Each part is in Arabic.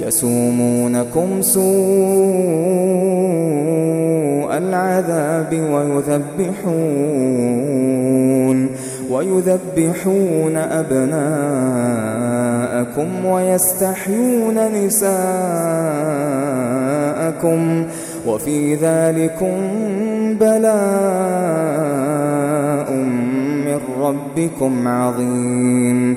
يسومونكم سوء العذاب ويذبحون ويذبحون أبناءكم ويستحيون نساءكم وفي ذلكم بلاء من ربكم عظيم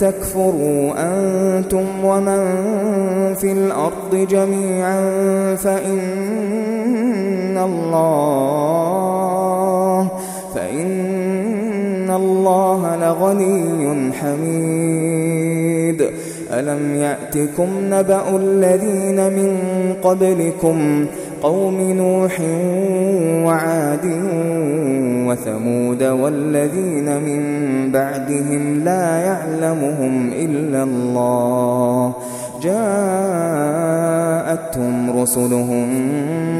تكفروا أنتم ومن في الأرض جميعا فإن الله فإن الله لغني حميد. ألم يأتكم نبأ الذين من قبلكم قوم نوح وعاد وثمود والذين من بعدهم لا يعلمهم إلا الله. جاءتهم رسلهم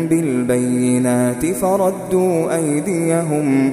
بالبينات فردوا أيديهم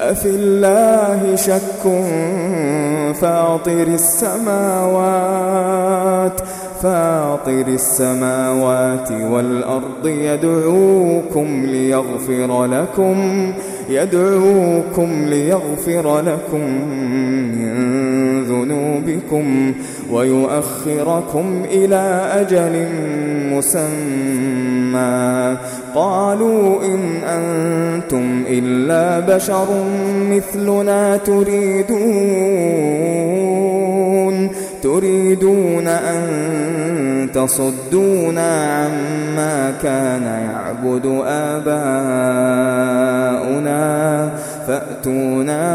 أفي الله شك فاطر السماوات فاطر السماوات والأرض يدعوكم ليغفر لكم يدعوكم ليغفر لكم ذنوبكم ويؤخركم إلى أجل مسمى. قالوا إن أنتم إلا بشر مثلنا تريدون تريدون أن تصدونا عما كان يعبد آباؤنا.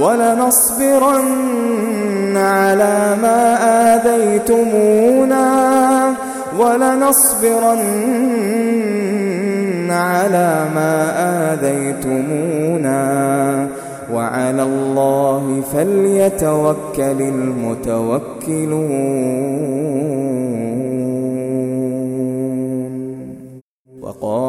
ولنصبرن على ما آذيتمونا ولنصبرن على ما آذيتمونا وعلى الله فليتوكل المتوكلون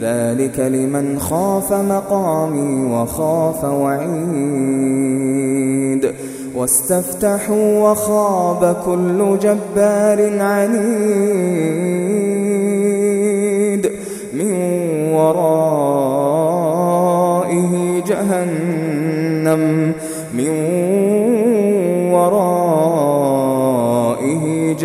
ذلك لمن خاف مقامي وخاف وعيد. واستفتحوا وخاب كل جبار عنيد. من ورائه جهنم. من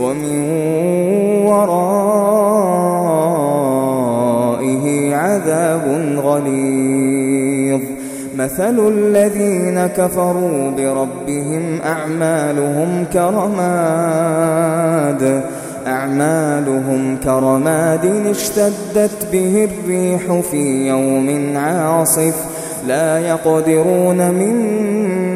ومن ورائه عذاب غليظ. مثل الذين كفروا بربهم أعمالهم كرماد. أعمالهم كرماد اشتدت به الريح في يوم عاصف. لا يقدرون مما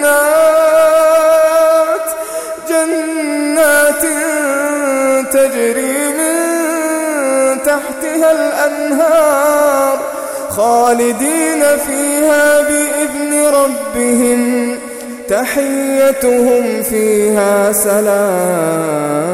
جنات جنات تجري من تحتها الأنهار خالدين فيها بإذن ربهم تحيتهم فيها سلام.